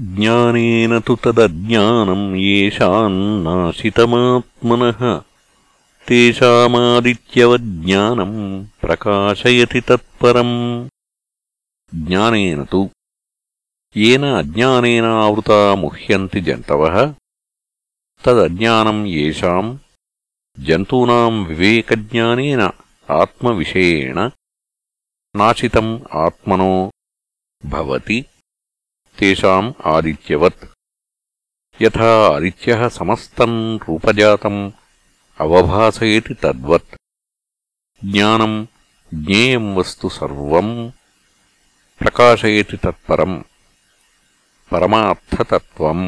ज्ञानेन तु तदज्ञानम् येषान्नाशितमात्मनः तेषामादित्यवज्ञानम् प्रकाशयति तत्परम्। ज्ञानेन तु येन अज्ञानेन आवृता मुह्यन्ति जन्तवः। तदज्ञानम् येषाम् जन्तूनाम् विवेकज्ञानेन आत्मविषयेण नाशितम् आत्मनो भवति तेषाम् आदित्यवत् यथा आदित्यः समस्तम् रूपजातम् अवभासयति तद्वत् ज्ञानम् ज्ञेयम् वस्तु सर्वम् प्रकाशयति तत्परम् परमार्थतत्त्वम्